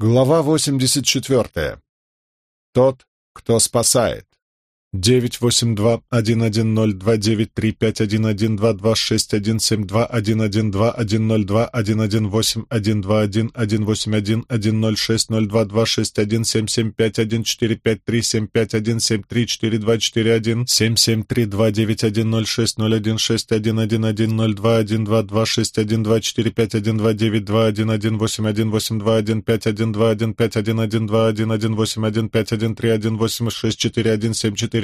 Глава 84. Тот, кто спасает девять восемь два один один ноль два девять три пять один один два два шесть один семь два один один два два шесть один семь два один один два один один восемь один один ноль шесть ноль два два шесть один семь семь пять один четыре пять три семь пять один семь три четыре два четыре один семь семь три два девять один ноль шесть ноль один шесть один один один ноль два один два два шесть один два четыре пять один два девять два один один восемь один восемь два один пять один два один пять один два один пять один три один восемь шесть четыре один семь четыре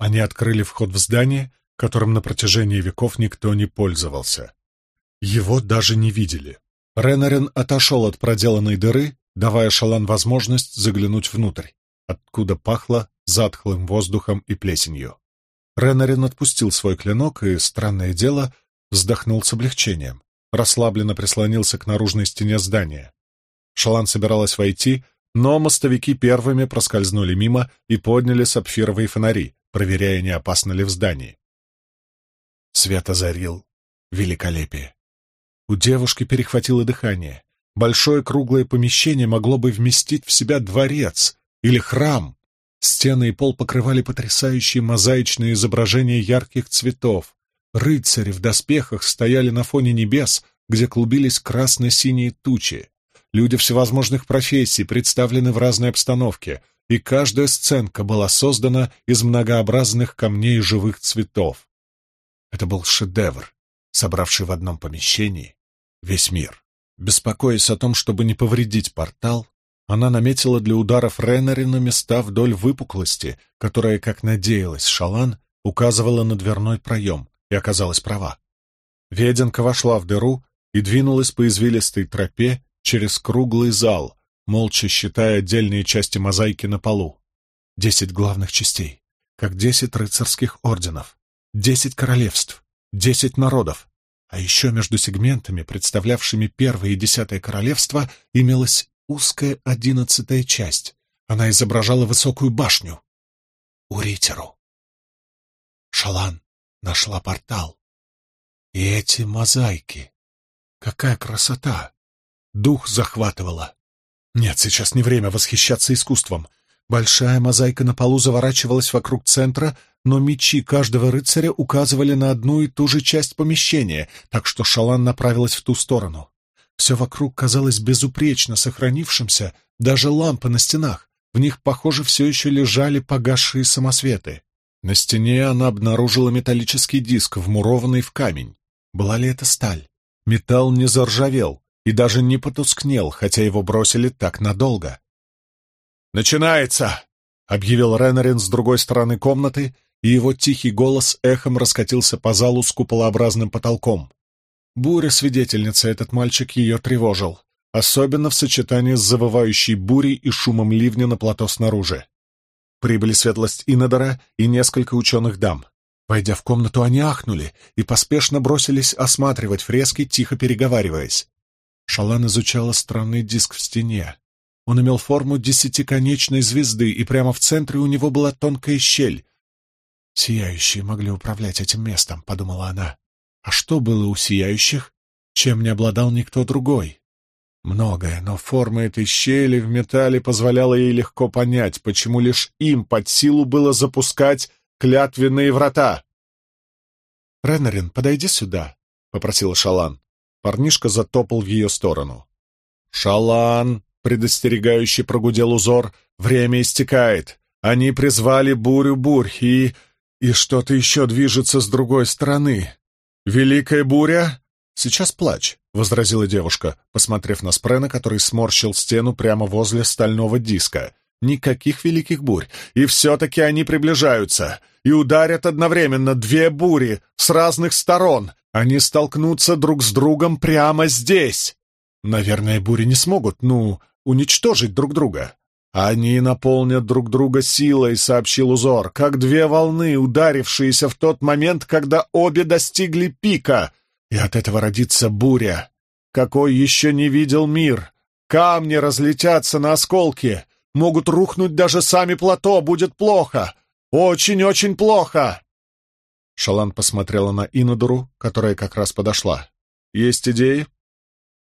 Они открыли вход в здание, которым на протяжении веков никто не пользовался. Его даже не видели. Ренарен отошел от проделанной дыры, давая Шалан возможность заглянуть внутрь, откуда пахло затхлым воздухом и плесенью. Ренарин отпустил свой клинок и, странное дело, вздохнул с облегчением. Расслабленно прислонился к наружной стене здания. Шалан собиралась войти, но мостовики первыми проскользнули мимо и подняли сапфировые фонари, проверяя, не опасно ли в здании. Свет озарил великолепие. У девушки перехватило дыхание. Большое круглое помещение могло бы вместить в себя дворец или храм. Стены и пол покрывали потрясающие мозаичные изображения ярких цветов. Рыцари в доспехах стояли на фоне небес, где клубились красно-синие тучи. Люди всевозможных профессий представлены в разной обстановке, и каждая сценка была создана из многообразных камней живых цветов. Это был шедевр, собравший в одном помещении весь мир. Беспокоясь о том, чтобы не повредить портал, она наметила для ударов Реннерина места вдоль выпуклости, которая, как надеялась Шалан, указывала на дверной проем, и оказалась права. Веденка вошла в дыру и двинулась по извилистой тропе через круглый зал, молча считая отдельные части мозаики на полу. Десять главных частей, как десять рыцарских орденов, десять королевств, десять народов. А еще между сегментами, представлявшими первое и десятое королевство, имелась узкая одиннадцатая часть. Она изображала высокую башню. Уритеру. Шалан нашла портал. И эти мозаики. Какая красота! Дух захватывало. Нет, сейчас не время восхищаться искусством. Большая мозаика на полу заворачивалась вокруг центра, но мечи каждого рыцаря указывали на одну и ту же часть помещения, так что Шалан направилась в ту сторону. Все вокруг казалось безупречно сохранившимся, даже лампы на стенах. В них, похоже, все еще лежали погасшие самосветы. На стене она обнаружила металлический диск, вмурованный в камень. Была ли это сталь? Металл не заржавел, и даже не потускнел, хотя его бросили так надолго. «Начинается!» — объявил Ренарин с другой стороны комнаты, и его тихий голос эхом раскатился по залу с куполообразным потолком. Буря-свидетельница, этот мальчик ее тревожил, особенно в сочетании с завывающей бурей и шумом ливня на плато снаружи. Прибыли светлость Инодора и несколько ученых дам. Войдя в комнату, они ахнули и поспешно бросились осматривать фрески, тихо переговариваясь. Шалан изучала странный диск в стене. Он имел форму десятиконечной звезды, и прямо в центре у него была тонкая щель. «Сияющие могли управлять этим местом», — подумала она. «А что было у сияющих, чем не обладал никто другой?» Многое, но форма этой щели в металле позволяла ей легко понять, почему лишь им под силу было запускать клятвенные врата. «Ренарин, подойди сюда», — попросила Шалан. Парнишка затопал в ее сторону. «Шалан!» — предостерегающе прогудел узор. «Время истекает. Они призвали бурю-бурь, и... и что-то еще движется с другой стороны. Великая буря?» «Сейчас плачь», — возразила девушка, посмотрев на Спрена, который сморщил стену прямо возле стального диска. «Никаких великих бурь, и все-таки они приближаются, и ударят одновременно две бури с разных сторон, они столкнутся друг с другом прямо здесь. Наверное, бури не смогут, ну, уничтожить друг друга. «Они наполнят друг друга силой», — сообщил узор, «как две волны, ударившиеся в тот момент, когда обе достигли пика, и от этого родится буря. Какой еще не видел мир? Камни разлетятся на осколки, могут рухнуть даже сами плато, будет плохо, очень-очень плохо!» Шалан посмотрела на Инодору, которая как раз подошла. «Есть идеи?»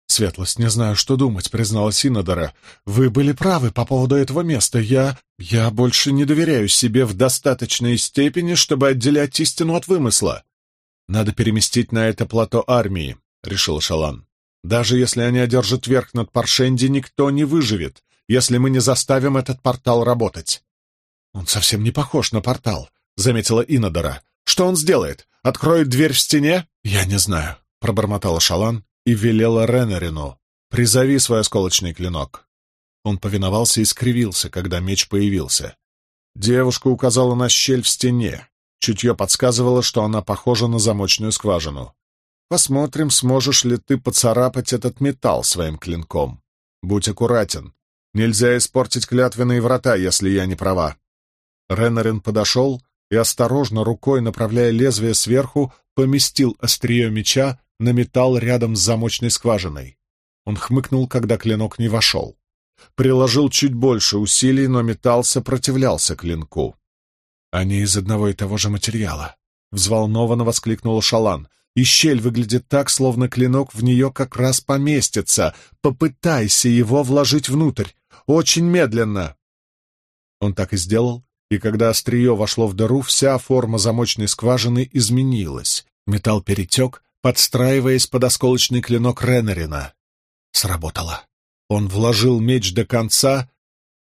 «Светлость, не знаю, что думать», — призналась Инодора. «Вы были правы по поводу этого места. Я... я больше не доверяю себе в достаточной степени, чтобы отделять истину от вымысла». «Надо переместить на это плато армии», — решил Шалан. «Даже если они одержат верх над Паршенди, никто не выживет, если мы не заставим этот портал работать». «Он совсем не похож на портал», — заметила Инодора. «Что он сделает? Откроет дверь в стене?» «Я не знаю», — пробормотала Шалан и велела Ренарину «Призови свой осколочный клинок». Он повиновался и скривился, когда меч появился. Девушка указала на щель в стене. Чутье подсказывало, что она похожа на замочную скважину. «Посмотрим, сможешь ли ты поцарапать этот металл своим клинком. Будь аккуратен. Нельзя испортить клятвенные врата, если я не права». Ренарин подошел и, осторожно рукой направляя лезвие сверху, поместил острие меча на металл рядом с замочной скважиной. Он хмыкнул, когда клинок не вошел. Приложил чуть больше усилий, но металл сопротивлялся клинку. «Они из одного и того же материала», — взволнованно воскликнул Шалан. «И щель выглядит так, словно клинок в нее как раз поместится. Попытайся его вложить внутрь. Очень медленно». Он так и сделал, и когда острие вошло в дыру, вся форма замочной скважины изменилась. Металл перетек, подстраиваясь под осколочный клинок Ренарина. Сработало. Он вложил меч до конца,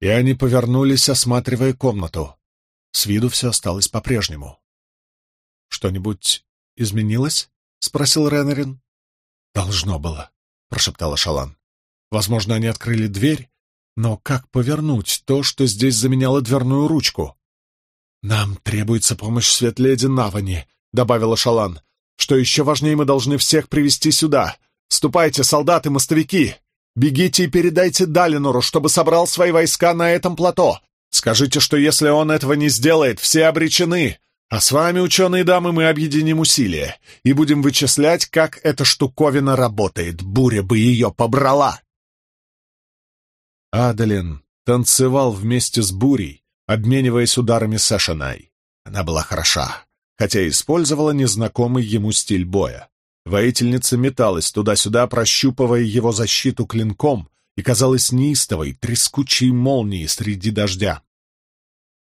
и они повернулись, осматривая комнату. С виду все осталось по-прежнему. «Что-нибудь изменилось?» — спросил Ренарин. «Должно было», — прошептала Шалан. «Возможно, они открыли дверь, но как повернуть то, что здесь заменяло дверную ручку?» «Нам требуется помощь Светледи Навани», — добавила Шалан. Что еще важнее, мы должны всех привести сюда. Ступайте, солдаты, мостовики! Бегите и передайте Далинору, чтобы собрал свои войска на этом плато. Скажите, что если он этого не сделает, все обречены. А с вами, ученые дамы, мы объединим усилия и будем вычислять, как эта штуковина работает. Буря бы ее побрала!» Адалин танцевал вместе с бурей, обмениваясь ударами с Эшенай. Она была хороша хотя использовала незнакомый ему стиль боя. Воительница металась туда-сюда, прощупывая его защиту клинком, и казалась неистовой, трескучей молнией среди дождя.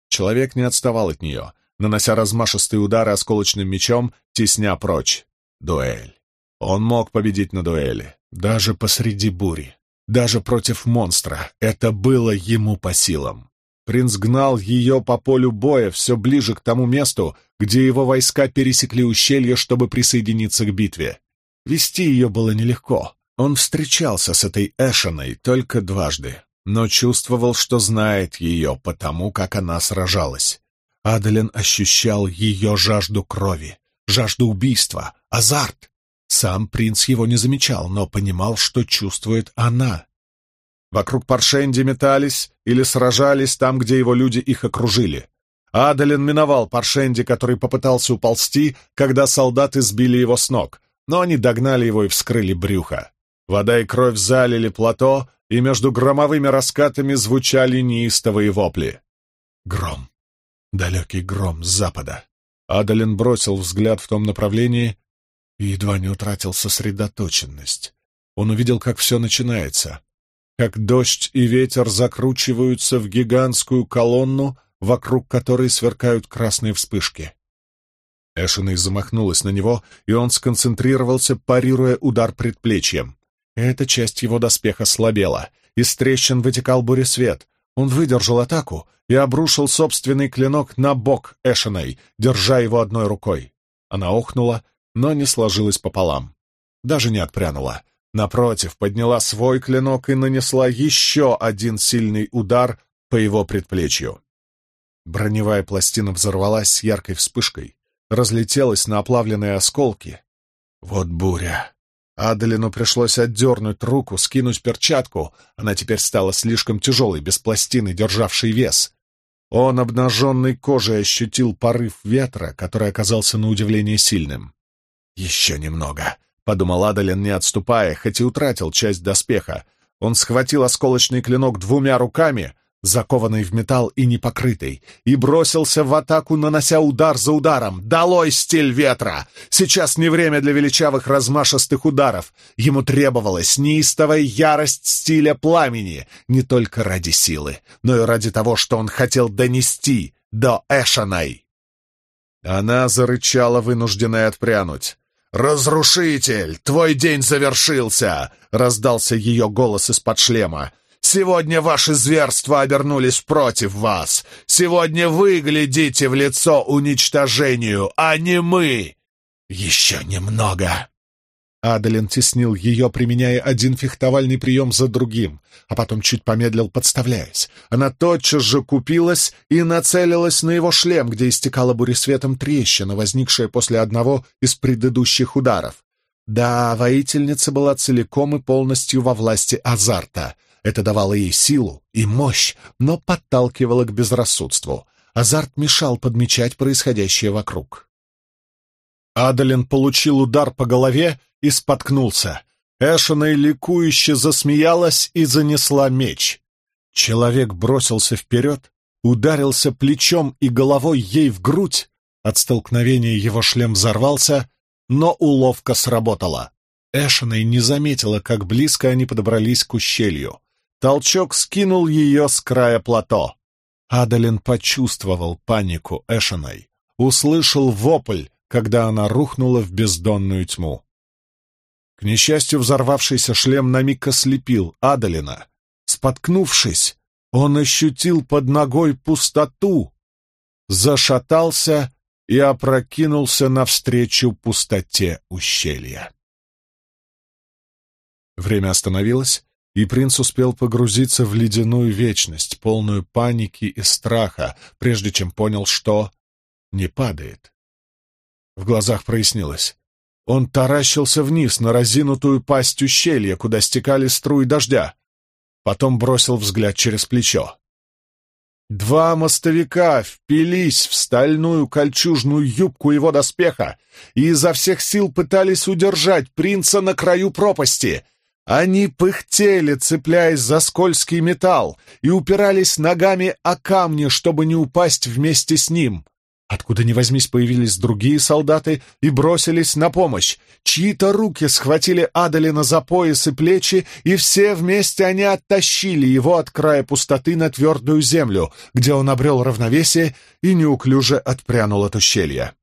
Человек не отставал от нее, нанося размашистые удары осколочным мечом, тесня прочь. Дуэль. Он мог победить на дуэли, даже посреди бури, даже против монстра. Это было ему по силам. Принц гнал ее по полю боя все ближе к тому месту, где его войска пересекли ущелье, чтобы присоединиться к битве. Вести ее было нелегко. Он встречался с этой Эшиной только дважды, но чувствовал, что знает ее потому, как она сражалась. Адален ощущал ее жажду крови, жажду убийства, азарт. Сам принц его не замечал, но понимал, что чувствует она. Вокруг Паршенди метались или сражались там, где его люди их окружили. Адалин миновал Паршенди, который попытался уползти, когда солдаты сбили его с ног, но они догнали его и вскрыли брюхо. Вода и кровь залили плато, и между громовыми раскатами звучали неистовые вопли. Гром. Далекий гром с запада. Адалин бросил взгляд в том направлении и едва не утратил сосредоточенность. Он увидел, как все начинается как дождь и ветер закручиваются в гигантскую колонну, вокруг которой сверкают красные вспышки. Эшиной замахнулась на него, и он сконцентрировался, парируя удар предплечьем. Эта часть его доспеха слабела, из трещин вытекал буресвет. Он выдержал атаку и обрушил собственный клинок на бок Эшиной, держа его одной рукой. Она охнула, но не сложилась пополам. Даже не отпрянула. Напротив, подняла свой клинок и нанесла еще один сильный удар по его предплечью. Броневая пластина взорвалась с яркой вспышкой, разлетелась на оплавленные осколки. Вот буря. Адалину пришлось отдернуть руку, скинуть перчатку. Она теперь стала слишком тяжелой, без пластины, державшей вес. Он обнаженной кожей ощутил порыв ветра, который оказался на удивление сильным. «Еще немного», — подумал Адалин, не отступая, хоть и утратил часть доспеха. Он схватил осколочный клинок двумя руками, закованный в металл и непокрытый, и бросился в атаку, нанося удар за ударом. «Долой стиль ветра! Сейчас не время для величавых размашистых ударов. Ему требовалась неистовая ярость стиля пламени, не только ради силы, но и ради того, что он хотел донести до Эшанай». Она зарычала, вынужденная отпрянуть. «Разрушитель, твой день завершился!» — раздался ее голос из-под шлема. Сегодня ваши зверства обернулись против вас. Сегодня вы глядите в лицо уничтожению, а не мы. Еще немного. Адалин теснил ее, применяя один фехтовальный прием за другим, а потом чуть помедлил, подставляясь. Она тотчас же купилась и нацелилась на его шлем, где истекала буресветом трещина, возникшая после одного из предыдущих ударов. Да, воительница была целиком и полностью во власти азарта — это давало ей силу и мощь, но подталкивало к безрассудству. Азарт мешал подмечать происходящее вокруг. Адалин получил удар по голове и споткнулся. Эшена ликующе засмеялась и занесла меч. Человек бросился вперед, ударился плечом и головой ей в грудь. От столкновения его шлем взорвался, но уловка сработала. Эшена не заметила, как близко они подобрались к ущелью. Толчок скинул ее с края плато. Адалин почувствовал панику Эшеной, услышал вопль, когда она рухнула в бездонную тьму. К несчастью, взорвавшийся шлем на миг ослепил Адалина. Споткнувшись, он ощутил под ногой пустоту, зашатался и опрокинулся навстречу пустоте ущелья. Время остановилось, и принц успел погрузиться в ледяную вечность, полную паники и страха, прежде чем понял, что не падает. В глазах прояснилось. Он таращился вниз на разинутую пасть ущелья, куда стекали струи дождя. Потом бросил взгляд через плечо. Два мостовика впились в стальную кольчужную юбку его доспеха и изо всех сил пытались удержать принца на краю пропасти. Они пыхтели, цепляясь за скользкий металл, и упирались ногами о камни, чтобы не упасть вместе с ним. Откуда ни возьмись появились другие солдаты и бросились на помощь. Чьи-то руки схватили Адалина за пояс и плечи, и все вместе они оттащили его от края пустоты на твердую землю, где он обрел равновесие и неуклюже отпрянул от ущелья.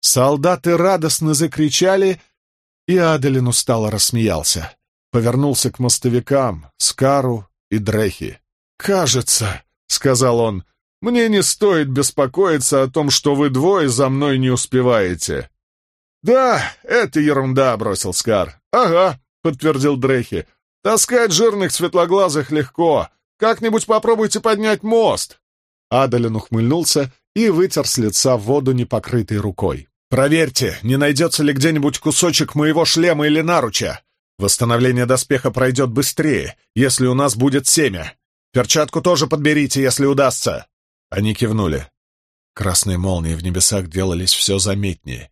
Солдаты радостно закричали — и Аделин устало рассмеялся. Повернулся к мостовикам, Скару и Дрехи. «Кажется», — сказал он, — «мне не стоит беспокоиться о том, что вы двое за мной не успеваете». «Да, это ерунда», — бросил Скар. «Ага», — подтвердил Дрехи. «Таскать жирных светлоглазых легко. Как-нибудь попробуйте поднять мост». Адалин ухмыльнулся и вытер с лица воду непокрытой рукой. Проверьте, не найдется ли где-нибудь кусочек моего шлема или наруча. Восстановление доспеха пройдет быстрее, если у нас будет семя. Перчатку тоже подберите, если удастся. Они кивнули. Красные молнии в небесах делались все заметнее,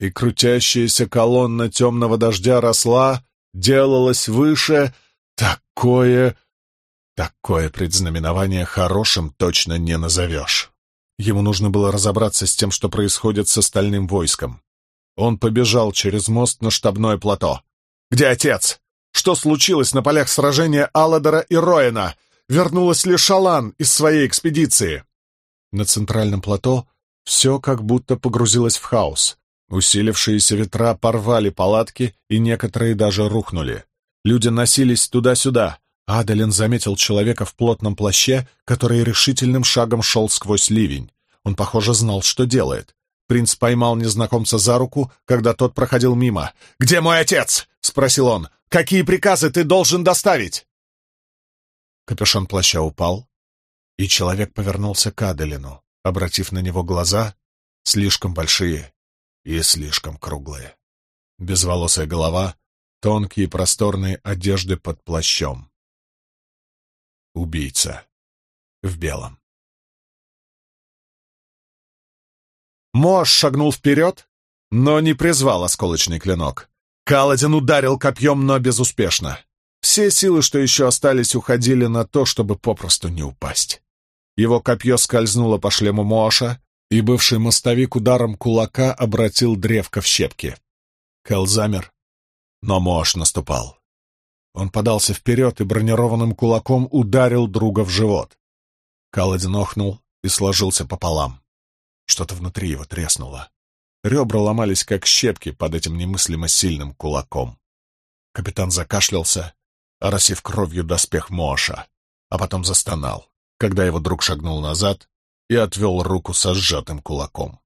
и крутящаяся колонна темного дождя росла, делалась выше. Такое... Такое предзнаменование хорошим точно не назовешь. Ему нужно было разобраться с тем, что происходит с остальным войском. Он побежал через мост на штабное плато. «Где отец? Что случилось на полях сражения Алладора и Роэна? Вернулась ли Шалан из своей экспедиции?» На центральном плато все как будто погрузилось в хаос. Усилившиеся ветра порвали палатки, и некоторые даже рухнули. Люди носились туда-сюда, Адалин заметил человека в плотном плаще, который решительным шагом шел сквозь ливень. Он, похоже, знал, что делает. Принц поймал незнакомца за руку, когда тот проходил мимо. «Где мой отец?» — спросил он. «Какие приказы ты должен доставить?» Капюшон плаща упал, и человек повернулся к Адалину, обратив на него глаза, слишком большие и слишком круглые. Безволосая голова, тонкие просторные одежды под плащом. Убийца. В белом. Мош шагнул вперед, но не призвал осколочный клинок. Каладин ударил копьем, но безуспешно. Все силы, что еще остались, уходили на то, чтобы попросту не упасть. Его копье скользнуло по шлему Моша, и бывший мостовик ударом кулака обратил древко в щепки. Кэл замер, но Мош наступал. Он подался вперед и бронированным кулаком ударил друга в живот. Каладин охнул и сложился пополам. Что-то внутри его треснуло. Ребра ломались, как щепки под этим немыслимо сильным кулаком. Капитан закашлялся, оросив кровью доспех Моша, а потом застонал, когда его друг шагнул назад и отвел руку со сжатым кулаком.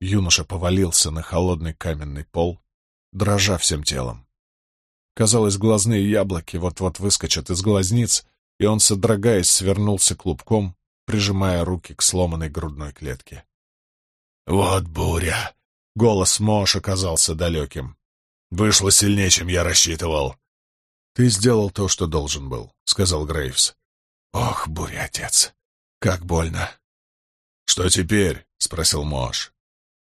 Юноша повалился на холодный каменный пол, дрожа всем телом. Казалось, глазные яблоки вот-вот выскочат из глазниц, и он, содрогаясь, свернулся клубком, прижимая руки к сломанной грудной клетке. «Вот буря!» — голос Мош оказался далеким. «Вышло сильнее, чем я рассчитывал». «Ты сделал то, что должен был», — сказал Грейвс. «Ох, буря, отец, как больно!» «Что теперь?» — спросил Мош.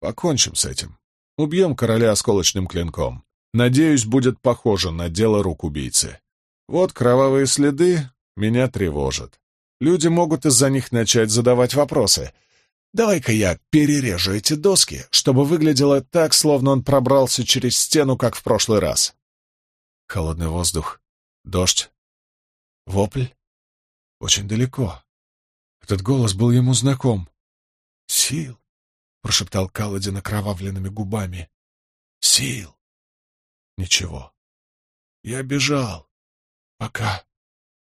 «Покончим с этим. Убьем короля осколочным клинком. Надеюсь, будет похоже на дело рук убийцы. Вот кровавые следы меня тревожат. Люди могут из-за них начать задавать вопросы. Давай-ка я перережу эти доски, чтобы выглядело так, словно он пробрался через стену, как в прошлый раз. Холодный воздух, дождь, вопль. Очень далеко. Этот голос был ему знаком. «Сил!» — прошептал Каладин окровавленными губами. «Сил!» «Ничего. Я бежал, пока,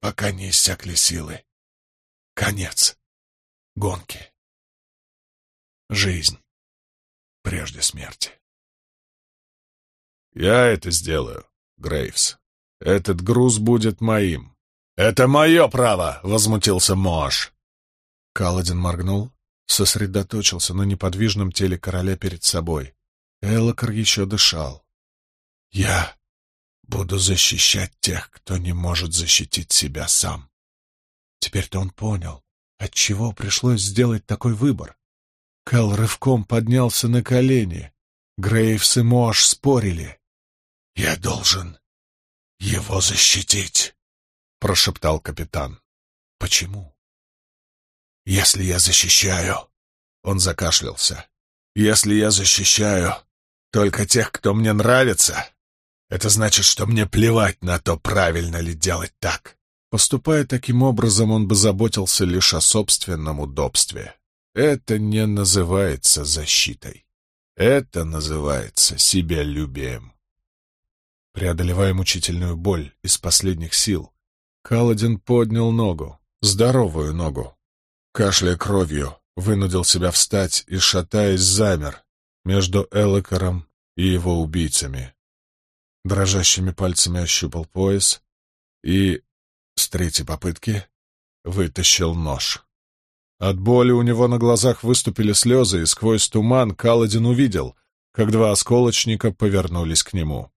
пока не иссякли силы. Конец гонки. Жизнь прежде смерти. «Я это сделаю, Грейвс. Этот груз будет моим». «Это мое право!» — возмутился Мош. Каладин моргнул, сосредоточился на неподвижном теле короля перед собой. Элокар еще дышал. «Я буду защищать тех, кто не может защитить себя сам». Теперь-то он понял, отчего пришлось сделать такой выбор. Кэл рывком поднялся на колени. Грейвс и Мош спорили. «Я должен его защитить», — прошептал капитан. «Почему?» «Если я защищаю...» — он закашлялся. «Если я защищаю только тех, кто мне нравится, это значит, что мне плевать на то, правильно ли делать так. Поступая таким образом, он бы заботился лишь о собственном удобстве. Это не называется защитой. Это называется себялюбием. Преодолевая мучительную боль из последних сил, Каладин поднял ногу, здоровую ногу. Кашляя кровью, вынудил себя встать и, шатаясь, замер между Элокором и его убийцами. Дрожащими пальцами ощупал пояс и, с третьей попытки вытащил нож. От боли у него на глазах выступили слезы, и сквозь туман Каладин увидел, как два осколочника повернулись к нему.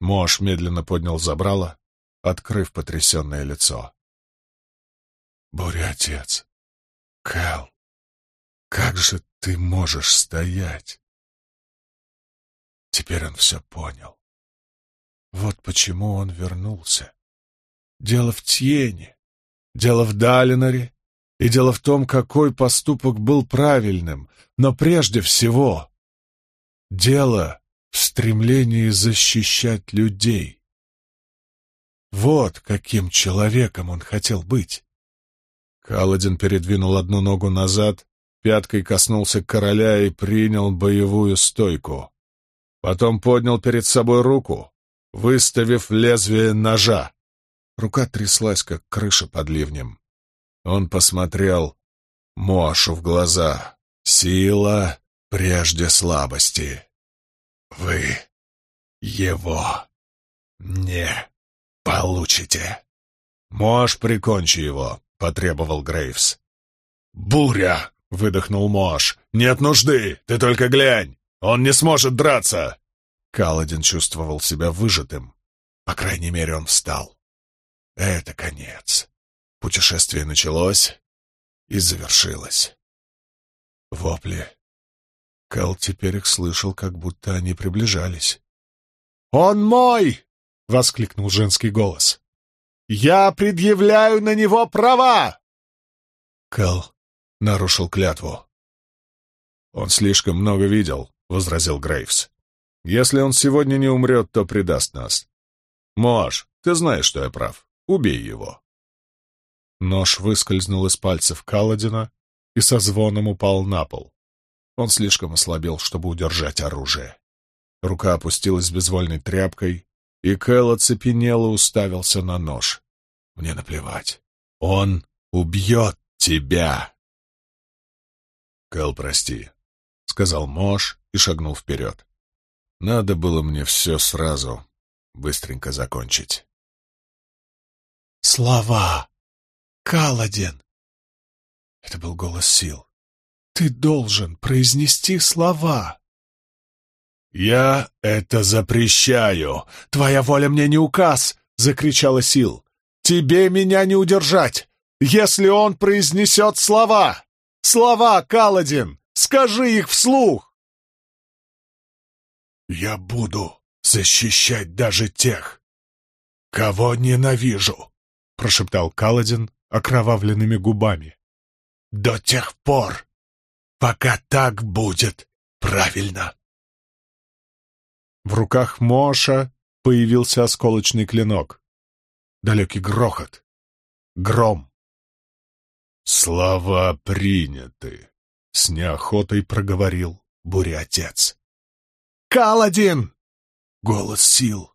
Мош медленно поднял забрало, открыв потрясенное лицо. «Буря, отец! Кэл, как же ты можешь стоять?» Теперь он все понял. Вот почему он вернулся. Дело в Тьене, дело в Далинаре, и дело в том, какой поступок был правильным, но прежде всего дело в стремлении защищать людей. Вот каким человеком он хотел быть. Каладин передвинул одну ногу назад, пяткой коснулся короля и принял боевую стойку. Потом поднял перед собой руку, выставив лезвие ножа. Рука тряслась, как крыша под ливнем. Он посмотрел Моашу в глаза. «Сила прежде слабости. Вы его не получите». «Мош, прикончи его», — потребовал Грейвс. «Буря!» — выдохнул Мош. «Нет нужды, ты только глянь! Он не сможет драться!» Каладин чувствовал себя выжатым. По крайней мере, он встал. Это конец. Путешествие началось и завершилось. Вопли. Кэл теперь их слышал, как будто они приближались. «Он мой!» — воскликнул женский голос. «Я предъявляю на него права!» Кэл нарушил клятву. «Он слишком много видел», — возразил Грейвс. «Если он сегодня не умрет, то предаст нас. Мош, ты знаешь, что я прав. Убей его». Нож выскользнул из пальцев Каладина и со звоном упал на пол. Он слишком ослабел, чтобы удержать оружие. Рука опустилась безвольной тряпкой, и Кэл оцепенело уставился на нож. «Мне наплевать. Он убьет тебя!» «Кэл, прости», — сказал Мош и шагнул вперед. «Надо было мне все сразу быстренько закончить». «Слова! Каладин!» Это был голос сил. «Ты должен произнести слова!» «Я это запрещаю! Твоя воля мне не указ!» — закричала Сил. «Тебе меня не удержать, если он произнесет слова! Слова, Каладин! Скажи их вслух!» «Я буду защищать даже тех, кого ненавижу!» — прошептал Каладин окровавленными губами. «До тех пор, пока так будет правильно!» В руках Моша появился осколочный клинок. Далекий грохот. Гром. «Слова приняты», — с неохотой проговорил буря-отец. «Каладин!» — голос сил.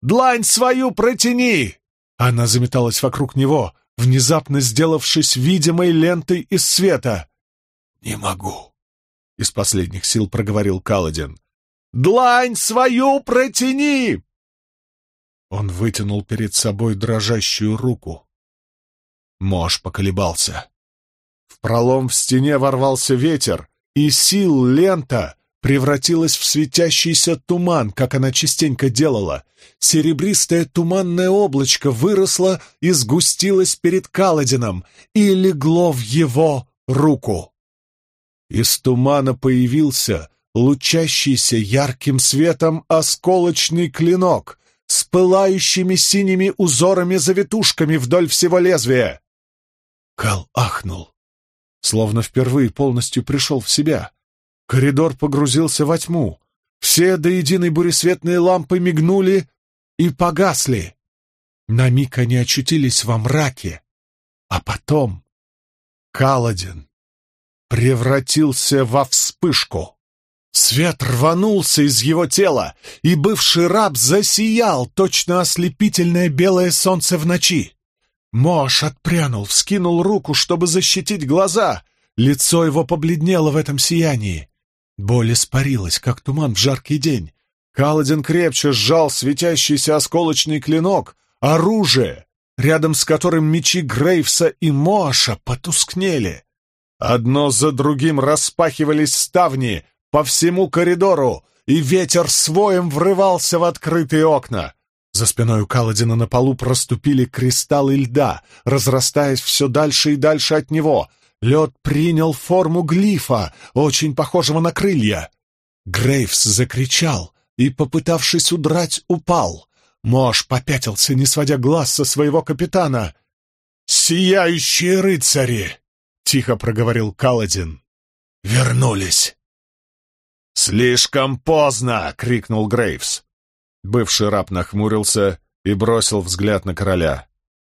«Длань свою протяни!» Она заметалась вокруг него, внезапно сделавшись видимой лентой из света. «Не могу», — из последних сил проговорил Каладин. Длань свою протяни!» Он вытянул перед собой дрожащую руку. Мож поколебался. В пролом в стене ворвался ветер, и сил лента превратилась в светящийся туман, как она частенько делала. Серебристое туманное облачко выросло и сгустилось перед Каладином и легло в его руку. Из тумана появился лучащийся ярким светом осколочный клинок с пылающими синими узорами-завитушками вдоль всего лезвия. Кал ахнул, словно впервые полностью пришел в себя. Коридор погрузился во тьму. Все до единой буресветные лампы мигнули и погасли. На миг они очутились во мраке, а потом Каладин превратился во вспышку. Свет рванулся из его тела, и бывший раб засиял, точно ослепительное белое солнце в ночи. Мош отпрянул, вскинул руку, чтобы защитить глаза. Лицо его побледнело в этом сиянии. Боль испарилась, как туман в жаркий день. Каладин крепче сжал светящийся осколочный клинок, оружие, рядом с которым мечи Грейвса и Моша потускнели. Одно за другим распахивались ставни — по всему коридору, и ветер своем врывался в открытые окна. За спиной у Каладина на полу проступили кристаллы льда, разрастаясь все дальше и дальше от него. Лед принял форму глифа, очень похожего на крылья. Грейвс закричал и, попытавшись удрать, упал. Мош попятился, не сводя глаз со своего капитана. «Сияющие рыцари!» — тихо проговорил Каладин. «Вернулись!» «Слишком поздно!» — крикнул Грейвс. Бывший раб нахмурился и бросил взгляд на короля.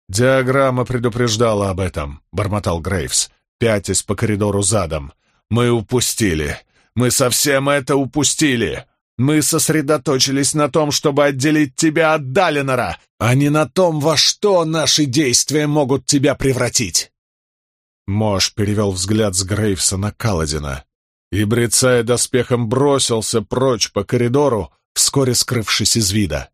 «Диаграмма предупреждала об этом», — бормотал Грейвс, пятясь по коридору задом. «Мы упустили! Мы совсем это упустили! Мы сосредоточились на том, чтобы отделить тебя от Далинора, а не на том, во что наши действия могут тебя превратить!» Мош перевел взгляд с Грейвса на Каладина и, брецая доспехом, бросился прочь по коридору, вскоре скрывшись из вида.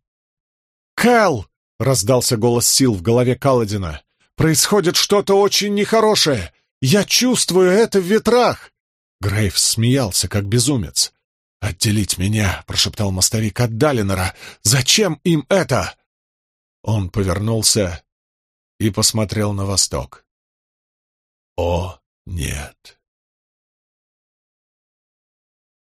«Кэл!» — раздался голос сил в голове Каладина. «Происходит что-то очень нехорошее! Я чувствую это в ветрах!» Грейв смеялся, как безумец. «Отделить меня!» — прошептал мостовик от Далинора. «Зачем им это?» Он повернулся и посмотрел на восток. «О, нет!